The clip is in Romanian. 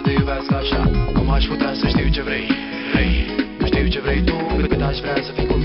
să te iubească așa. Cum aș putea să știu ce vrei? Vrei Hei, știu ce vrei tu Cât aș vrea să fii cu